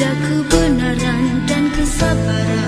ada kebenaran dan kesabaran.